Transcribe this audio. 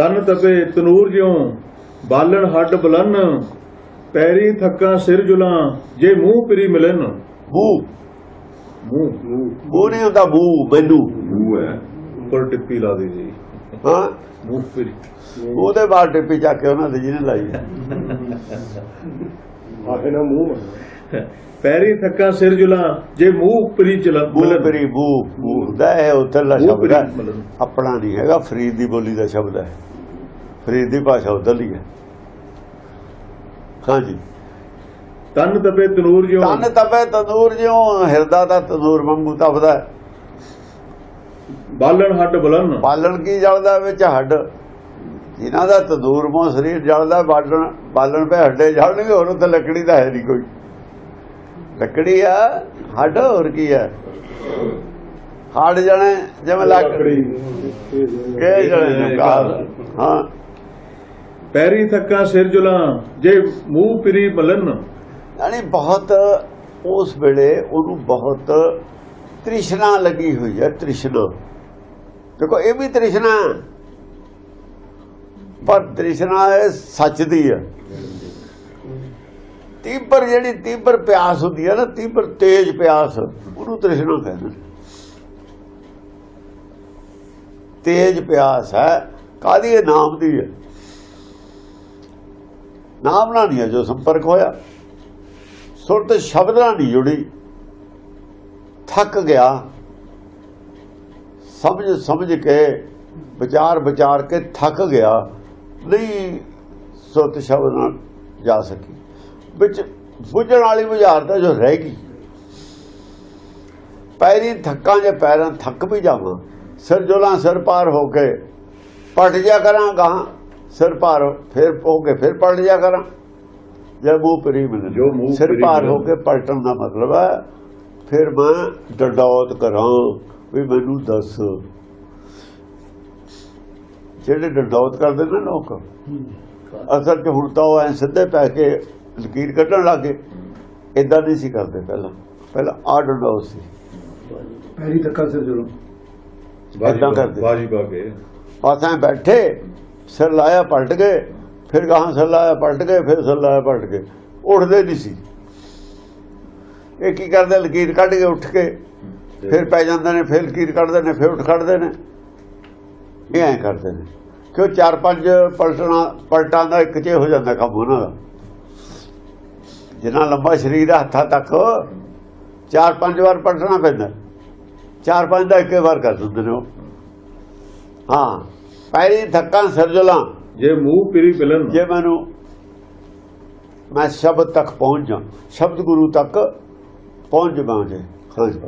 ਤਨ ਤਪੇ ਤਨੂਰ ਜਿਉ ਬਾਲਣ ਹੱਡ ਬਲਨ ਪੈਰੀ ਥੱਕਾਂ ਸਿਰ ਜੁਲਾਂ ਜੇ ਮੂੰਹ ਪਰੀ ਮਿਲਨ। ਮੂੰਹ। ਮੂੰਹ। ਮੂੰਹ ਨਹੀਂ ਹੁੰਦਾ ਮੂੰਹ ਮੈਨੂੰ। ਮੂੰਹ ਹੈ। ਉੱਪਰ ਟਿੱਪੀ ਲਾ ਦੇ ਜੀ। ਹਾਂ। ਮੂੰਹ ਪਰੀ। ਉਹਦੇ ਬਾਅਦ ਟਿੱਪੀ ਚੱਕ ਕੇ ਉਹਨਾਂ ਦੇ ਜਿਹਨੇ ਲਾਈ। ਆਹੇ ਨਾ ਮੂੰਹ ਪੈਰੀ ਥੱਕਾਂ ਸਿਰ ਜੁਲਾਂ ਜੇ ਮੂੰਹ ਪਰੀ ਚਲਾ ਮੂੰਹ ਪਰੀ ਮੂੰਹ ਮੂੰਹ ਹੁੰਦਾ ਹੈ ਮੂੰਹ ਸ਼ਬਦ। ਆਪਣਾ ਨਹੀਂ ਹੈਗਾ ਫਰੀਦ ਦੀ ਬੋਲੀ ਦਾ ਸ਼ਬਦ ਹੈ। ਫਰੀਦ ਦੀ ਭਾਸ਼ਾ ਉੱਧਰਲੀ ਹੈ। ਹਾਂਜੀ ਤਨ ਤਪੇ ਤਨੂਰ ਜਿਉ। ਤਨ ਤਪੇ ਤੰਦੂਰ ਜਿਉ ਹਿਰਦਾ ਦਾ ਤੰਦੂਰ ਵਾਂਗੂ ਤਪਦਾ। ਬਾਲਣ ਹੱਡ ਬਲਨ ਬਾਲਣ ਕੀ ਜਲਦਾ ਵਿੱਚ ਹੱਡ? ਜਿਨ੍ਹਾਂ ਦਾ ਤੰਦੂਰ ਮੋ ਸਰੀਰ ਜਲਦਾ ਬਾਲਣ ਬਾਲਣ ਪੇ ਹੱਡੇ ਜਲਣਗੇ ਹੋਰ ਉੱਥੇ ਲੱਕੜੀ ਦਾ ਹੈ ਨਹੀਂ ਕੋਈ। ਲੱਕੜੀ ਆ ਹੱਡ ਹੋਰ ਕੀ ਹੈ ਹੱਡ ਜਣੇ ਜਿਵੇਂ ਲੱਕੜੀ। ਇਹ ਜਣੇ ਹਾਂ। ਪੈਰੀ ਥੱਕਾਂ ਸਿਰ ਜੁਲਾਂ ਜੇ ਮੂੰਹ ਪਰੀ ਮਲਨ। ਯਾਨੀ ਬਹੁਤ ਉਸ ਵੇਲੇ ਉਹਨੂੰ ਬਹੁਤ ਤ੍ਰਿਸ਼ਨਾ ਲੱਗੀ ਹੋਈ ਹੈ, ਤ੍ਰਿਸ਼ਨਾ। ਦੇਖੋ, ਇਹ ਵੀ ਤ੍ਰਿਸ਼ਨਾ ਹੈ। ਪਰ ਤ੍ਰਿਸ਼ਨਾ ਹੈ ਸੱਚ ਦੀ ਹੈ। ਤੀਬਰ ਜਿਹੜੀ ਤੀਬਰ ਪਿਆਸ ਹੁੰਦੀ ਹੈ ਨਾ, ਤੀਬਰ ਤੇਜ ਪਿਆਸ, ਉਹਨੂੰ ਤ੍ਰਿਸ਼ਨਾ ਕਹਿੰਦੇ ਨੇ। ਤੇਜ ਪਿਆਸ ਹੈ ਕਾਦੀ ਇਹ ਨਾਮ ਦੀ ਹੈ? ਨਾਮ ਨਾਲ ਨਹੀਂ ਹੈ ਜੋ ਸੰਪਰਕ ਹੋਇਆ। ਸੁਰਤ ਸ਼ਬਦ ਨਾਲ ਨਹੀਂ ਜੁੜੀ। ਥੱਕ ਗਿਆ। ਸਮਝ ਸਮਝ ਕੇ, ਵਿਚਾਰ ਵਿਚਾਰ ਕੇ ਥੱਕ ਗਿਆ। ਨਹੀਂ ਸੁਰਤ ਸ਼ਬਦ ਨਾਲ ਜਾ ਸਕੀ। ਵਿੱਚ ਬੁੱਝਣ ਵਾਲੀ ਬੁਝਾਰਤਾ ਜੋ ਰਹਿ ਗਈ। ਪੈਰੀ ਥੱਕਾਂ ਜੇ ਪੈਰਾਂ ਥੱਕ ਵੀ ਜਾਵਾਂ। ਸਿਰ ਜੋਲਾਂ ਸਿਰ ਪਾਰ ਹੋ ਕੇ ਪਟ ਜਾ ਕਰਾਂ ਗਾਂ ਸਿਰ ਪਾਰ ਹੋ- ਫਿਰ ਹੋ ਕੇ ਫਿਰ ਪਲਟ ਜਾ ਕਰਾਂ। ਜੇ ਮੂੰਹ ਪਰੀ ਮਿਲਣ ਜੋ ਮੂੰਹ ਸਿਰ ਮਿਲਣ। ਹੋ ਕੇ ਪਲਟਣ ਦਾ ਮਤਲਬ ਹੈ ਫਿਰ ਮੈਂ ਡੰਡੌਤ ਕਰਾਂ ਵੀ ਮੈਨੂੰ ਦੱਸ। ਜਿਹੜੇ ਡੰਡੌਤ ਕਰਦੇ ਨੇ ਲੋਕ ਅਸਲ 'ਚ ਹੁਣ ਤਾਂ ਉਹ ਐ ਸਿੱਧੇ ਪੈ ਕੇ ਲਕੀਰ ਕੱਢਣ ਲੱਗੇ। ਇਦਾਂ ਨਹੀਂ ਸੀ ਕਰਦੇ ਪਹਿਲਾਂ। ਪਹਿਲਾਂ ਆ ਡੰਡੌਤ ਸੀ। ਸਿਰ ਜੁਲੋ ਏਦਾਂ ਕਰਦੇ। ਬਾਜੀ ਪਾ ਕੇ। ਪਾਸਾਂ ਬੈਠੇ। ਸਿਰ ਲਾਇਆ ਪਲਟ ਗਏ, ਫਿਰ ਗਾਹਾਂ ਸਿਰ ਲਾਇਆ ਪਲਟ ਗਏ, ਫਿਰ ਸਿਰ ਲਾਇਆ ਪਲਟ ਗਏ। ਉੱਠਦੇ ਨਹੀਂ ਸੀ। ਇਹ ਕੀ ਕਰਦੇ ਲਕੀਰ ਕੱਢ ਕੇ ਉੱਠ ਕੇ ਫਿਰ ਪੈ ਜਾਂਦੇ ਨੇ, ਫਿਰ ਲਕੀਰ ਕੱਢਦੇ ਨੇ, ਫਿਰ ਉੱਠ ਖੜਦੇ ਨੇ। ਇਹ ਐਂ ਕਰਦੇ ਨੇ। ਕਿਉਂ ਚਾਰ ਪੰਜ ਪਲਟਣਾ, ਪਲਟਾਂ ਦਾ ਇੱਕ ਚ ਹੋ ਜਾਂਦਾ ਕੰਮ ਉਹਨਾਂ ਦਾ। ਜਿੰਨਾ ਲੰਬਾ ਸਰੀਰ ਹੱਥਾਂ ਤੱਕ ਚਾਰ ਪੰਜ ਵਾਰ ਪਲਟਣਾ ਪੈਂਦਾ। ਚਾਰ ਪੰਜ ਦਾ ਇੱਕ ਵਾਰ ਕਰ ਦਿੰਦੇ ਨੇ ਉਹ। ਹਾਂ। ਪੈਰੀ ਥੱਕਾਂ ਸਰਜਲਾਂ। ਜੇ ਮੂੰਹ ਪਰੀ ਮਿਲਨ ਜੇ ਮੈਨੂੰ ਮੈਂ ਸ਼ਬਦ ਤੱਕ ਪਹੁੰਚ ਜਾ ਸ਼ਬਦ ਗੁਰੂ ਤੱਕ ਪਹੁੰਚ ਜਾਵਾਂਗੇ ਹਾਂਜੀ